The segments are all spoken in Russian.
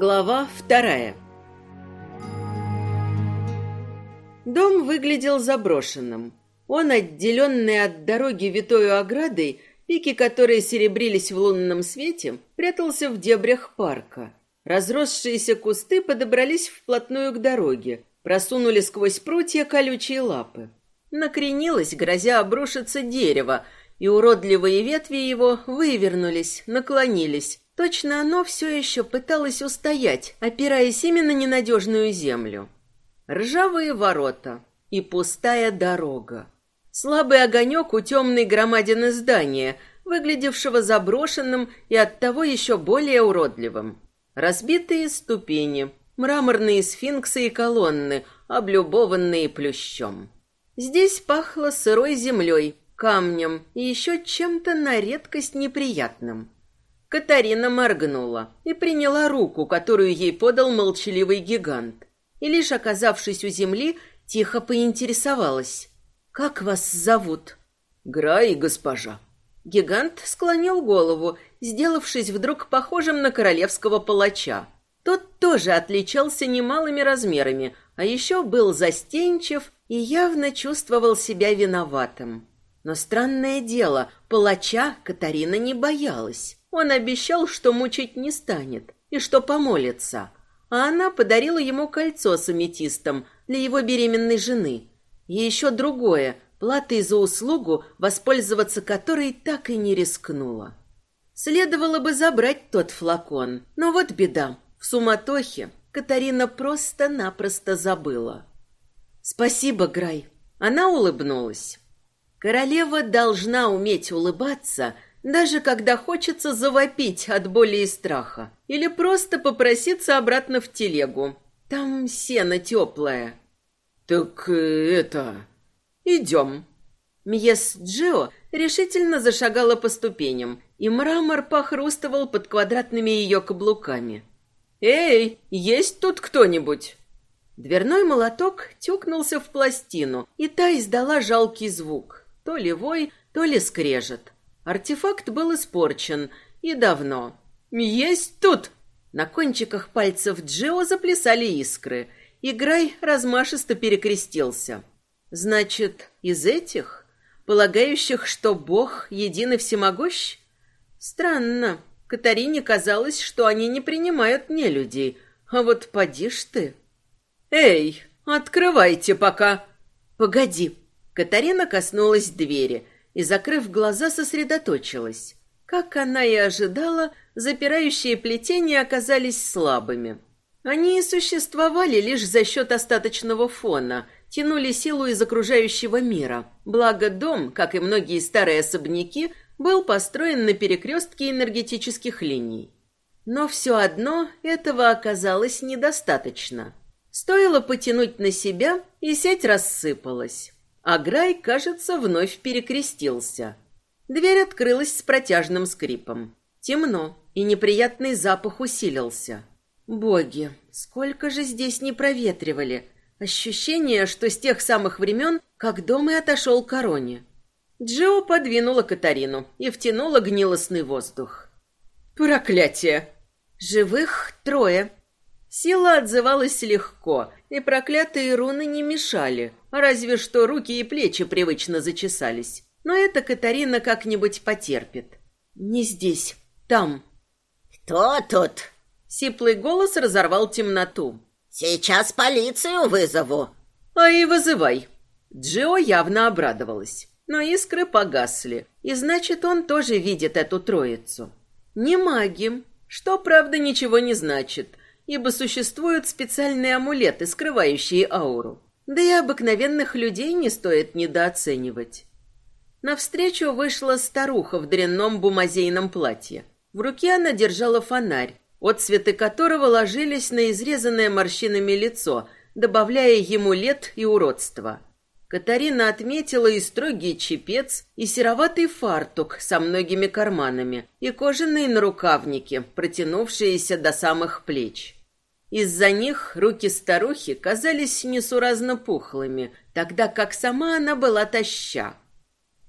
Глава вторая Дом выглядел заброшенным. Он, отделенный от дороги витою оградой, пики которой серебрились в лунном свете, прятался в дебрях парка. Разросшиеся кусты подобрались вплотную к дороге, просунули сквозь прутья колючие лапы. Накренилось, грозя обрушиться дерево, и уродливые ветви его вывернулись, наклонились. Точно оно все еще пыталось устоять, опираясь именно на ненадежную землю. Ржавые ворота и пустая дорога. Слабый огонек у темной громадины здания, выглядевшего заброшенным и оттого еще более уродливым. Разбитые ступени, мраморные сфинксы и колонны, облюбованные плющом. Здесь пахло сырой землей, камнем и еще чем-то на редкость неприятным. Катарина моргнула и приняла руку, которую ей подал молчаливый гигант. И лишь оказавшись у земли, тихо поинтересовалась. «Как вас зовут?» «Грай, госпожа». Гигант склонил голову, сделавшись вдруг похожим на королевского палача. Тот тоже отличался немалыми размерами, а еще был застенчив и явно чувствовал себя виноватым. Но странное дело, палача Катарина не боялась. Он обещал, что мучить не станет и что помолится. А она подарила ему кольцо с аметистом для его беременной жены. И еще другое, платой за услугу, воспользоваться которой так и не рискнула. Следовало бы забрать тот флакон, но вот беда. В суматохе Катарина просто-напросто забыла. «Спасибо, Грай». Она улыбнулась. Королева должна уметь улыбаться, даже когда хочется завопить от боли и страха, или просто попроситься обратно в телегу. Там сено теплое. Так э, это... Идем. Мьес Джио решительно зашагала по ступеням, и мрамор похрустывал под квадратными ее каблуками. «Эй, есть тут кто-нибудь?» Дверной молоток тюкнулся в пластину, и та издала жалкий звук. То ли вой, то ли скрежет. Артефакт был испорчен. И давно. «Есть тут!» На кончиках пальцев Джио заплясали искры. И Грай размашисто перекрестился. «Значит, из этих, полагающих, что Бог един и всемогущ?» «Странно. Катарине казалось, что они не принимают нелюдей. А вот поди ж ты!» «Эй, открывайте пока!» «Погоди!» Катарина коснулась двери и, закрыв глаза, сосредоточилась. Как она и ожидала, запирающие плетения оказались слабыми. Они и существовали лишь за счет остаточного фона, тянули силу из окружающего мира. Благо дом, как и многие старые особняки, был построен на перекрестке энергетических линий. Но все одно этого оказалось недостаточно. Стоило потянуть на себя, и сеть рассыпалась. А Грай, кажется, вновь перекрестился. Дверь открылась с протяжным скрипом. Темно, и неприятный запах усилился. Боги, сколько же здесь не проветривали. Ощущение, что с тех самых времен, как дом и отошел короне. Джо подвинула Катарину и втянула гнилостный воздух. «Проклятие!» «Живых трое», Сила отзывалась легко, и проклятые руны не мешали, разве что руки и плечи привычно зачесались. Но это Катарина как-нибудь потерпит. Не здесь, там. «Кто тут?» Сиплый голос разорвал темноту. «Сейчас полицию вызову». «А и вызывай». Джио явно обрадовалась, но искры погасли, и значит, он тоже видит эту троицу. Не маги, что, правда, ничего не значит ибо существуют специальные амулеты, скрывающие ауру. Да и обыкновенных людей не стоит недооценивать. Навстречу вышла старуха в дрянном бумазейном платье. В руке она держала фонарь, отцветы которого ложились на изрезанное морщинами лицо, добавляя ему лет и уродства. Катарина отметила и строгий чепец, и сероватый фартук со многими карманами, и кожаные нарукавники, протянувшиеся до самых плеч. Из-за них руки старухи казались несуразно пухлыми, тогда как сама она была таща.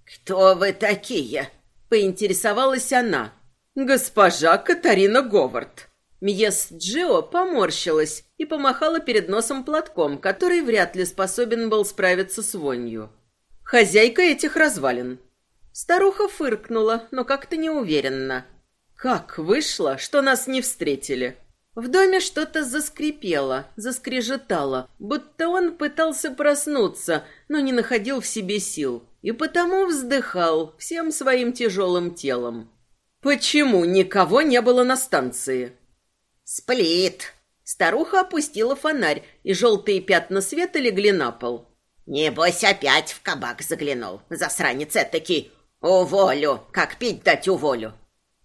«Кто вы такие?» — поинтересовалась она. «Госпожа Катарина Говард». Мьес Джио поморщилась и помахала перед носом платком, который вряд ли способен был справиться с вонью. «Хозяйка этих развалин». Старуха фыркнула, но как-то неуверенно. «Как вышло, что нас не встретили?» В доме что-то заскрипело, заскрежетало, будто он пытался проснуться, но не находил в себе сил, и потому вздыхал всем своим тяжелым телом. «Почему никого не было на станции?» «Сплит!» Старуха опустила фонарь, и желтые пятна света легли на пол. «Небось, опять в кабак заглянул, засранец этакий. Уволю, как пить дать уволю».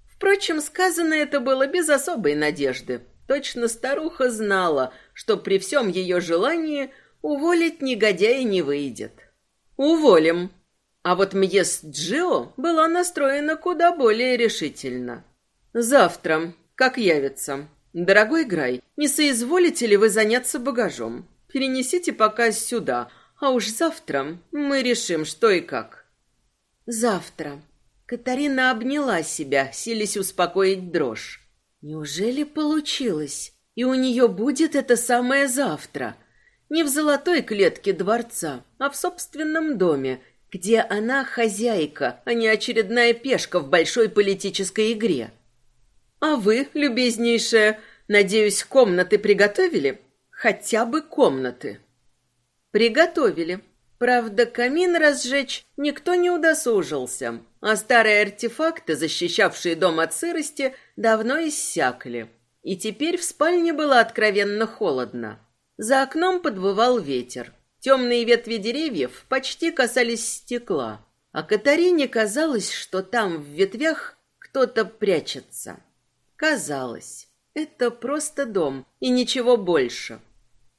Впрочем, сказано это было без особой надежды. Точно старуха знала, что при всем ее желании уволить негодяя не выйдет. «Уволим». А вот Мьес Джио была настроена куда более решительно. «Завтра, как явится, «Дорогой Грай, не соизволите ли вы заняться багажом? Перенесите пока сюда, а уж завтра мы решим, что и как». «Завтра». Катарина обняла себя, силясь успокоить дрожь. «Неужели получилось? И у нее будет это самое завтра?» Не в золотой клетке дворца, а в собственном доме, где она хозяйка, а не очередная пешка в большой политической игре. А вы, любезнейшая, надеюсь, комнаты приготовили? Хотя бы комнаты. Приготовили. Правда, камин разжечь никто не удосужился, а старые артефакты, защищавшие дом от сырости, давно иссякли. И теперь в спальне было откровенно холодно. За окном подвывал ветер. Темные ветви деревьев почти касались стекла, а Катарине казалось, что там в ветвях кто-то прячется. Казалось, это просто дом и ничего больше.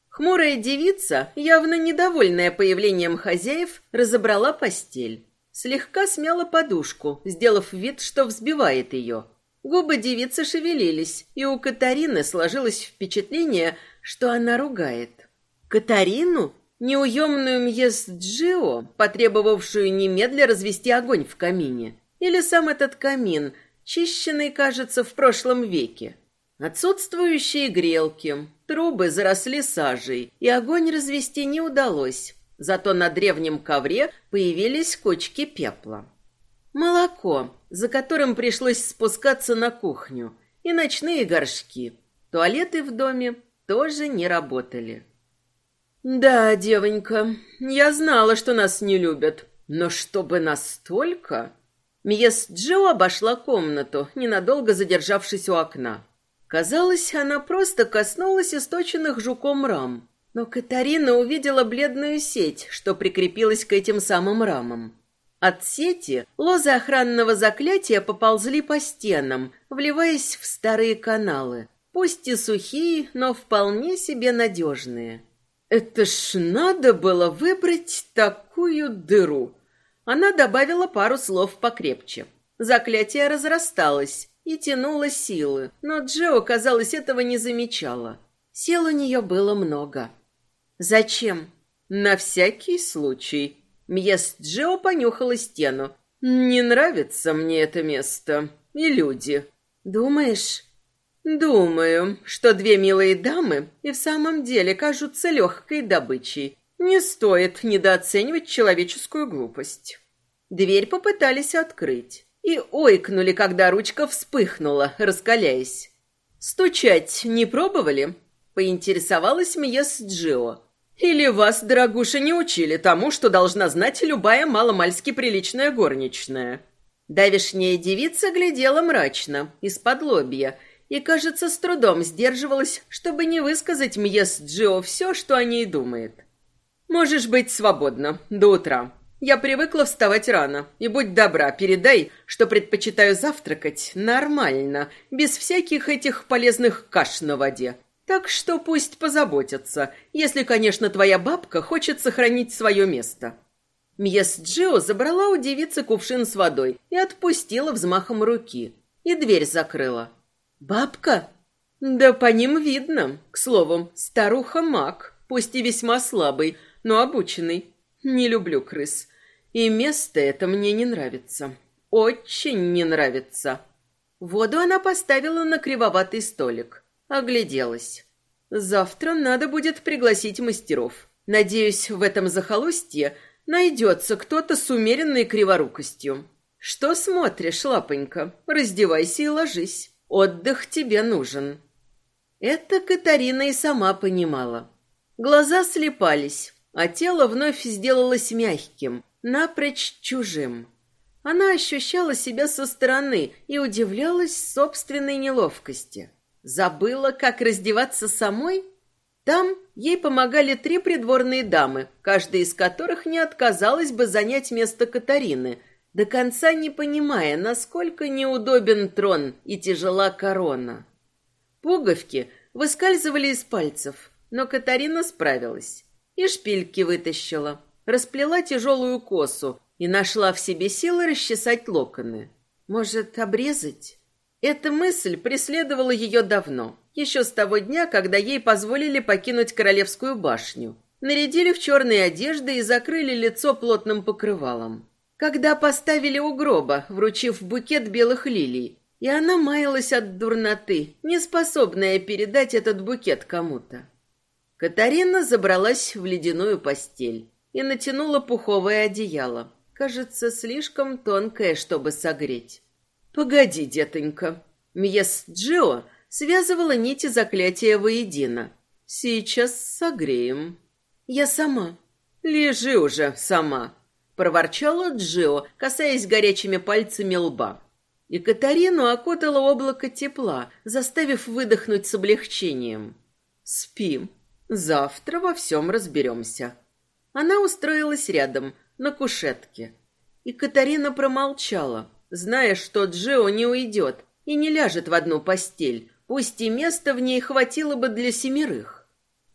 Хмурая девица, явно недовольная появлением хозяев, разобрала постель. Слегка смяла подушку, сделав вид, что взбивает ее. Губы девицы шевелились, и у Катарины сложилось впечатление, что она ругает. Катарину? Неуемную Мьес Джио, потребовавшую немедля развести огонь в камине? Или сам этот камин – чищенный, кажется, в прошлом веке. Отсутствующие грелки, трубы заросли сажей, и огонь развести не удалось. Зато на древнем ковре появились кочки пепла. Молоко, за которым пришлось спускаться на кухню, и ночные горшки. Туалеты в доме тоже не работали. «Да, девонька, я знала, что нас не любят, но чтобы настолько...» Мьес Джо обошла комнату, ненадолго задержавшись у окна. Казалось, она просто коснулась источенных жуком рам. Но Катарина увидела бледную сеть, что прикрепилась к этим самым рамам. От сети лозы охранного заклятия поползли по стенам, вливаясь в старые каналы, пусть и сухие, но вполне себе надежные. Это ж надо было выбрать такую дыру, она добавила пару слов покрепче. Заклятие разрасталось и тянуло силы, но Джо, казалось, этого не замечала. Сил у нее было много. «Зачем?» «На всякий случай». Мьес Джо понюхала стену. «Не нравится мне это место. И люди». «Думаешь?» «Думаю, что две милые дамы и в самом деле кажутся легкой добычей. Не стоит недооценивать человеческую глупость. Дверь попытались открыть и ойкнули, когда ручка вспыхнула, раскаляясь. «Стучать не пробовали?» — поинтересовалась Мьес Джио. «Или вас, дорогуша, не учили тому, что должна знать любая маломальски приличная горничная?» Давишняя девица глядела мрачно, из-под лобья, и, кажется, с трудом сдерживалась, чтобы не высказать Мьес Джио все, что о ней думает. Можешь быть свободна до утра. Я привыкла вставать рано. И будь добра, передай, что предпочитаю завтракать нормально, без всяких этих полезных каш на воде. Так что пусть позаботятся, если, конечно, твоя бабка хочет сохранить свое место». Мьес Джио забрала у девицы кувшин с водой и отпустила взмахом руки. И дверь закрыла. «Бабка?» «Да по ним видно. К слову, старуха маг, пусть и весьма слабый, но обученный. Не люблю крыс. И место это мне не нравится. Очень не нравится. Воду она поставила на кривоватый столик. Огляделась. Завтра надо будет пригласить мастеров. Надеюсь, в этом захолустье найдется кто-то с умеренной криворукостью. Что смотришь, лапонька? Раздевайся и ложись. Отдых тебе нужен. Это Катарина и сама понимала. Глаза слепались, а тело вновь сделалось мягким, напрочь чужим. Она ощущала себя со стороны и удивлялась собственной неловкости. Забыла, как раздеваться самой? Там ей помогали три придворные дамы, каждая из которых не отказалась бы занять место Катарины, до конца не понимая, насколько неудобен трон и тяжела корона. Пуговки выскальзывали из пальцев, но Катарина справилась. И шпильки вытащила, расплела тяжелую косу и нашла в себе силы расчесать локоны. Может, обрезать? Эта мысль преследовала ее давно, еще с того дня, когда ей позволили покинуть Королевскую башню. Нарядили в черные одежды и закрыли лицо плотным покрывалом. Когда поставили у гроба, вручив букет белых лилий, и она маялась от дурноты, не способная передать этот букет кому-то. Катарина забралась в ледяную постель и натянула пуховое одеяло, кажется, слишком тонкое, чтобы согреть. «Погоди, детонька». Мьес Джио связывала нити заклятия воедино. «Сейчас согреем». «Я сама». «Лежи уже сама», — проворчала Джио, касаясь горячими пальцами лба. И Катарину окутало облако тепла, заставив выдохнуть с облегчением. «Спим. Завтра во всем разберемся». Она устроилась рядом, на кушетке. И Катарина промолчала, зная, что Джио не уйдет и не ляжет в одну постель, пусть и места в ней хватило бы для семерых.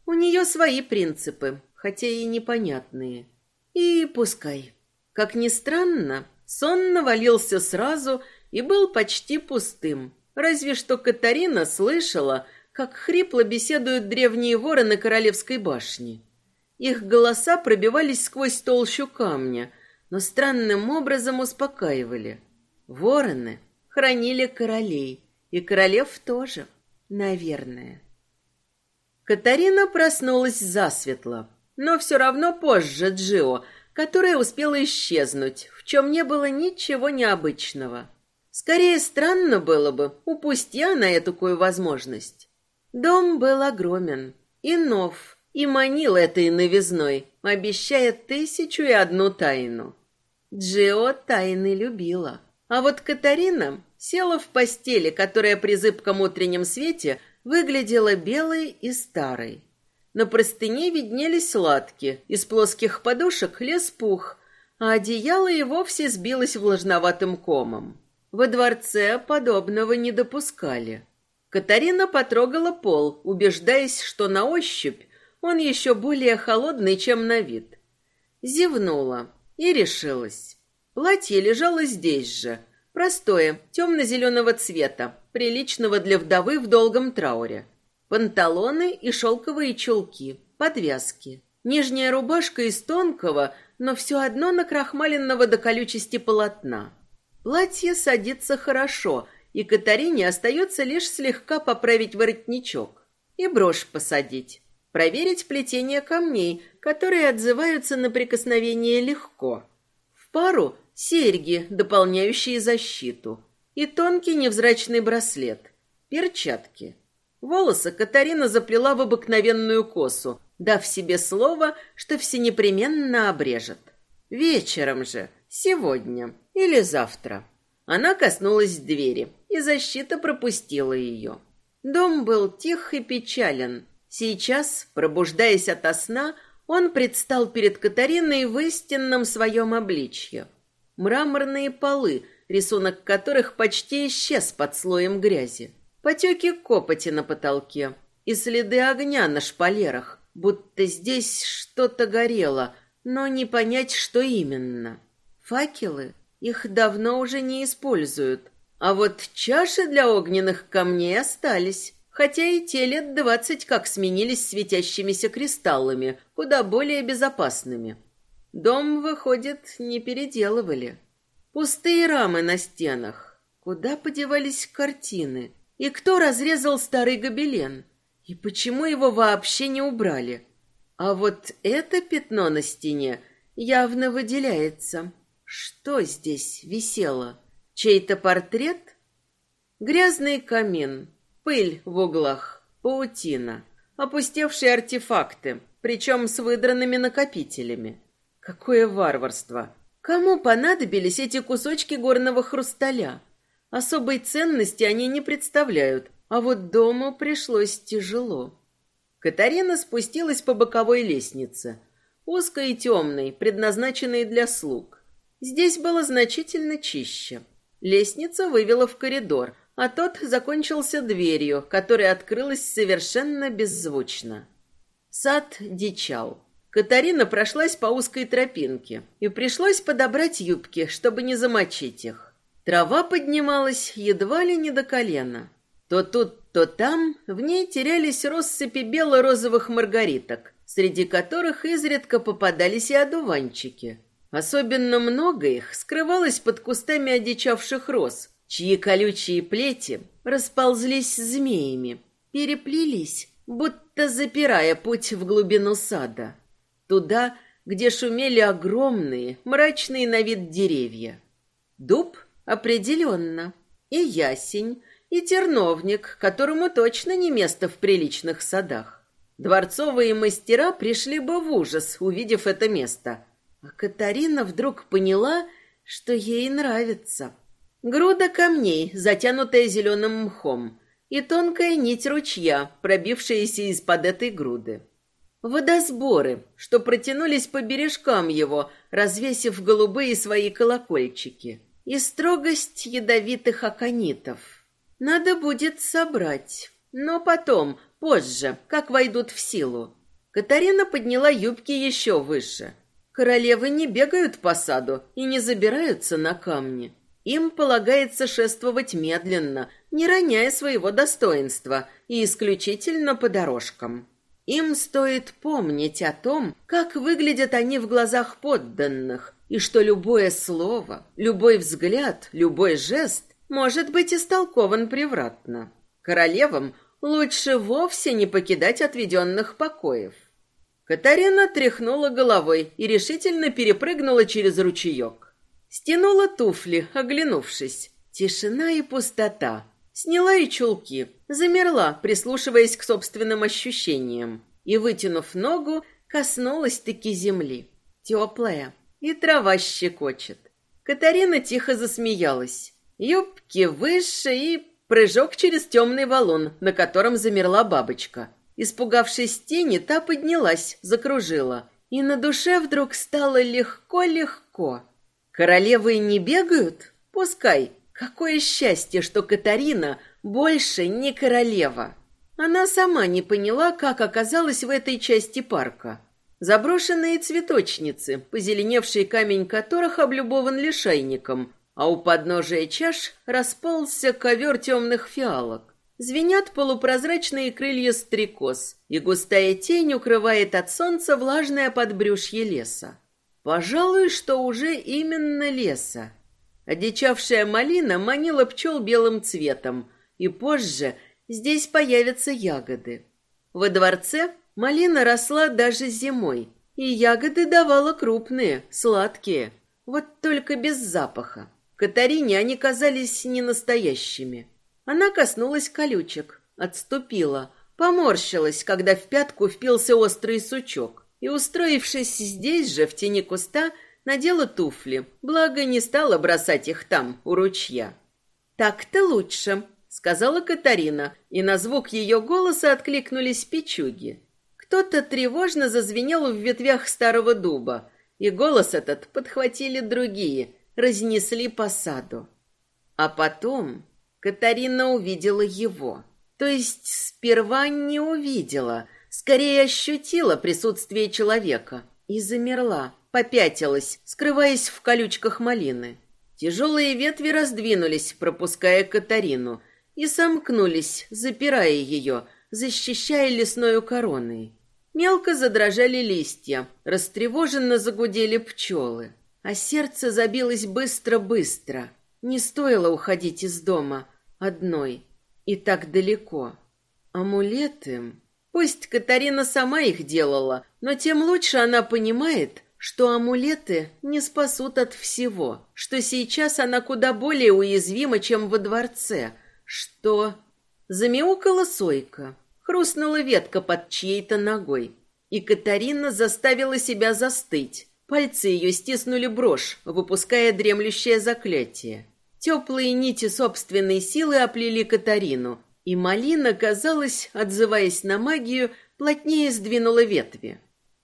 У нее свои принципы, хотя и непонятные. И пускай. Как ни странно, сон навалился сразу и был почти пустым. Разве что Катарина слышала, как хрипло беседуют древние вороны королевской башни. Их голоса пробивались сквозь толщу камня, но странным образом успокаивали. Вороны хранили королей, и королев тоже, наверное. Катарина проснулась засветло, но все равно позже Джио, которая успела исчезнуть, в чем не было ничего необычного. Скорее, странно было бы, упусти она этакую возможность. Дом был огромен и нов, и манил этой новизной, обещая тысячу и одну тайну. Джио тайны любила. А вот Катарина села в постели, которая при зыбком утреннем свете выглядела белой и старой. На простыне виднелись латки, из плоских подушек лез пух, а одеяло и вовсе сбилось влажноватым комом. Во дворце подобного не допускали. Катарина потрогала пол, убеждаясь, что на ощупь он еще более холодный, чем на вид. Зевнула и решилась. Платье лежало здесь же, простое, темно-зеленого цвета, приличного для вдовы в долгом трауре. Панталоны и шелковые чулки, подвязки. Нижняя рубашка из тонкого, но все одно накрахмаленного до колючести полотна. Платье садится хорошо, и Катарине остается лишь слегка поправить воротничок и брошь посадить. Проверить плетение камней, которые отзываются на прикосновение легко. В пару серьги, дополняющие защиту, и тонкий невзрачный браслет, перчатки. Волосы Катарина заплела в обыкновенную косу, дав себе слово, что все непременно обрежет. Вечером же, сегодня, или завтра. Она коснулась двери, и защита пропустила ее. Дом был тих и печален. Сейчас, пробуждаясь ото сна, он предстал перед Катариной в истинном своем обличье. Мраморные полы, рисунок которых почти исчез под слоем грязи. Потеки копоти на потолке и следы огня на шпалерах, будто здесь что-то горело, но не понять, что именно. Факелы? Их давно уже не используют. А вот чаши для огненных камней остались, хотя и те лет двадцать как сменились светящимися кристаллами, куда более безопасными. Дом, выходит, не переделывали. Пустые рамы на стенах. Куда подевались картины? И кто разрезал старый гобелен? И почему его вообще не убрали? А вот это пятно на стене явно выделяется. Что здесь висело? Чей-то портрет? Грязный камин, пыль в углах, паутина, опустевшие артефакты, причем с выдранными накопителями. Какое варварство! Кому понадобились эти кусочки горного хрусталя? Особой ценности они не представляют, а вот дому пришлось тяжело. Катарина спустилась по боковой лестнице, узкой и темной, предназначенной для слуг. Здесь было значительно чище. Лестница вывела в коридор, а тот закончился дверью, которая открылась совершенно беззвучно. Сад дичал. Катарина прошлась по узкой тропинке, и пришлось подобрать юбки, чтобы не замочить их. Трава поднималась едва ли не до колена. То тут, то там в ней терялись россыпи бело-розовых маргариток, среди которых изредка попадались и одуванчики. Особенно много их скрывалось под кустами одичавших роз, чьи колючие плети расползлись змеями, переплелись, будто запирая путь в глубину сада. Туда, где шумели огромные, мрачные на вид деревья. Дуб определенно, и ясень, и терновник, которому точно не место в приличных садах. Дворцовые мастера пришли бы в ужас, увидев это место. А Катарина вдруг поняла, что ей нравится. Груда камней, затянутая зеленым мхом, и тонкая нить ручья, пробившаяся из-под этой груды. Водосборы, что протянулись по бережкам его, развесив голубые свои колокольчики. И строгость ядовитых аконитов. Надо будет собрать. Но потом, позже, как войдут в силу. Катарина подняла юбки еще выше. Королевы не бегают по саду и не забираются на камни. Им полагается шествовать медленно, не роняя своего достоинства, и исключительно по дорожкам. Им стоит помнить о том, как выглядят они в глазах подданных, и что любое слово, любой взгляд, любой жест может быть истолкован превратно. Королевам лучше вовсе не покидать отведенных покоев. Катарина тряхнула головой и решительно перепрыгнула через ручеек. Стянула туфли, оглянувшись. Тишина и пустота. Сняла и чулки. Замерла, прислушиваясь к собственным ощущениям. И, вытянув ногу, коснулась-таки земли. Теплая. И трава щекочет. Катарина тихо засмеялась. Юбки выше и прыжок через темный валун, на котором замерла бабочка. Испугавшись тени, та поднялась, закружила. И на душе вдруг стало легко-легко. Королевы не бегают? Пускай. Какое счастье, что Катарина больше не королева. Она сама не поняла, как оказалась в этой части парка. Заброшенные цветочницы, позеленевший камень которых облюбован лишайником, а у подножия чаш расползся ковер темных фиалок. Звенят полупрозрачные крылья стрекоз, и густая тень укрывает от солнца влажное подбрюшье леса. Пожалуй, что уже именно леса. Одичавшая малина манила пчел белым цветом, и позже здесь появятся ягоды. Во дворце малина росла даже зимой, и ягоды давала крупные, сладкие, вот только без запаха. Катарине они казались ненастоящими. Она коснулась колючек, отступила, поморщилась, когда в пятку впился острый сучок и, устроившись здесь же, в тени куста, надела туфли, благо не стала бросать их там, у ручья. «Так-то лучше», — сказала Катарина, и на звук ее голоса откликнулись печуги. Кто-то тревожно зазвенел в ветвях старого дуба, и голос этот подхватили другие, разнесли по саду. А потом Катарина увидела его. То есть сперва не увидела — скорее ощутила присутствие человека и замерла, попятилась, скрываясь в колючках малины. Тяжелые ветви раздвинулись, пропуская Катарину, и сомкнулись, запирая ее, защищая лесною короной. Мелко задрожали листья, растревоженно загудели пчелы, а сердце забилось быстро-быстро. Не стоило уходить из дома одной. и так далеко. Амулеты... Пусть Катарина сама их делала, но тем лучше она понимает, что амулеты не спасут от всего, что сейчас она куда более уязвима, чем во дворце, что... Замяукала сойка, хрустнула ветка под чьей-то ногой, и Катарина заставила себя застыть. Пальцы ее стиснули брошь, выпуская дремлющее заклятие. Теплые нити собственной силы оплели Катарину, и малина, казалось, отзываясь на магию, плотнее сдвинула ветви.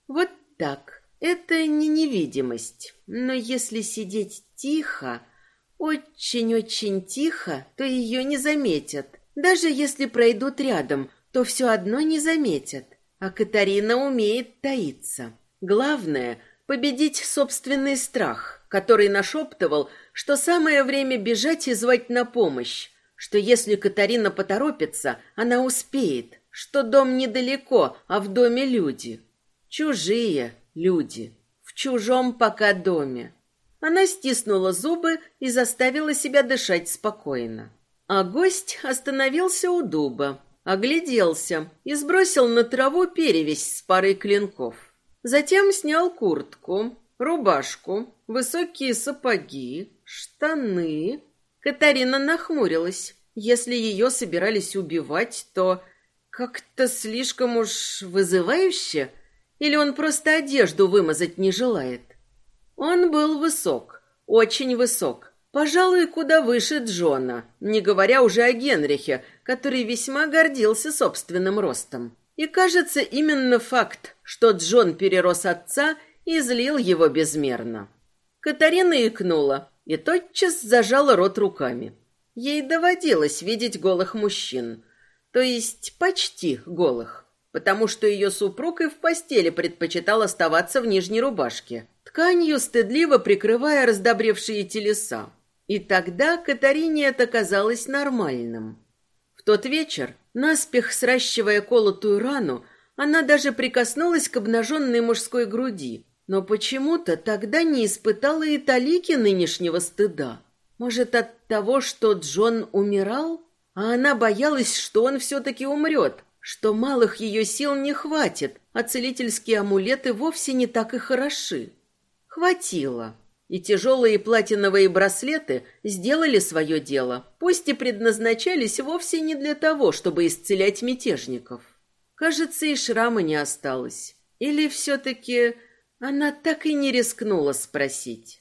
Вот так. Это не невидимость, но если сидеть тихо, очень-очень тихо, то ее не заметят. Даже если пройдут рядом, то все одно не заметят. А Катарина умеет таиться. Главное — победить собственный страх, который нашептывал, что самое время бежать и звать на помощь, что если Катарина поторопится, она успеет, что дом недалеко, а в доме люди. Чужие люди. В чужом пока доме. Она стиснула зубы и заставила себя дышать спокойно. А гость остановился у дуба, огляделся и сбросил на траву перевязь с парой клинков. Затем снял куртку, рубашку, высокие сапоги, штаны. Катарина нахмурилась. Если ее собирались убивать, то как-то слишком уж вызывающе. Или он просто одежду вымазать не желает? Он был высок, очень высок. Пожалуй, куда выше Джона, не говоря уже о Генрихе, который весьма гордился собственным ростом. И кажется, именно факт, что Джон перерос отца, излил его безмерно. Катарина икнула и тотчас зажала рот руками. Ей доводилось видеть голых мужчин, то есть почти голых, потому что ее супруг и в постели предпочитал оставаться в нижней рубашке, тканью стыдливо прикрывая раздобревшие телеса. И тогда Катарине это казалось нормальным. В тот вечер, наспех сращивая колотую рану, она даже прикоснулась к обнаженной мужской груди, но почему-то тогда не испытала и талики нынешнего стыда. Может, от того, что Джон умирал? А она боялась, что он все-таки умрет, что малых ее сил не хватит, а целительские амулеты вовсе не так и хороши. Хватило. И тяжелые платиновые браслеты сделали свое дело, пусть и предназначались вовсе не для того, чтобы исцелять мятежников. Кажется, и шрама не осталось. Или все-таки она так и не рискнула спросить.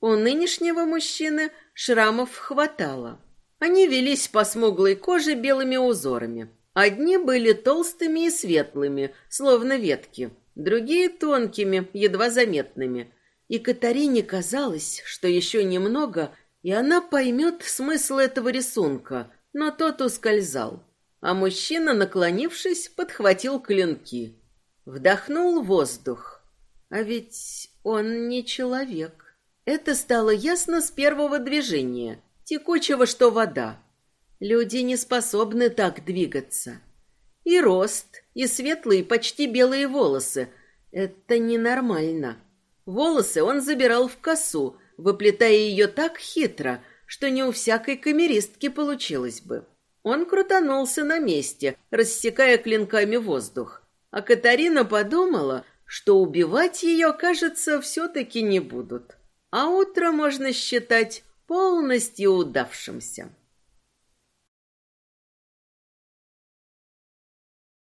У нынешнего мужчины шрамов хватало. Они велись по смуглой коже белыми узорами. Одни были толстыми и светлыми, словно ветки, другие тонкими, едва заметными. И Катарине казалось, что еще немного, и она поймет смысл этого рисунка, но тот ускользал. А мужчина, наклонившись, подхватил клинки. Вдохнул воздух. А ведь он не человек. Это стало ясно с первого движения, текучего, что вода. Люди не способны так двигаться. И рост, и светлые, почти белые волосы. Это ненормально. Волосы он забирал в косу, выплетая ее так хитро, что не у всякой камеристки получилось бы. Он крутанулся на месте, рассекая клинками воздух. А Катарина подумала, что убивать ее, кажется, все-таки не будут а утро можно считать полностью удавшимся.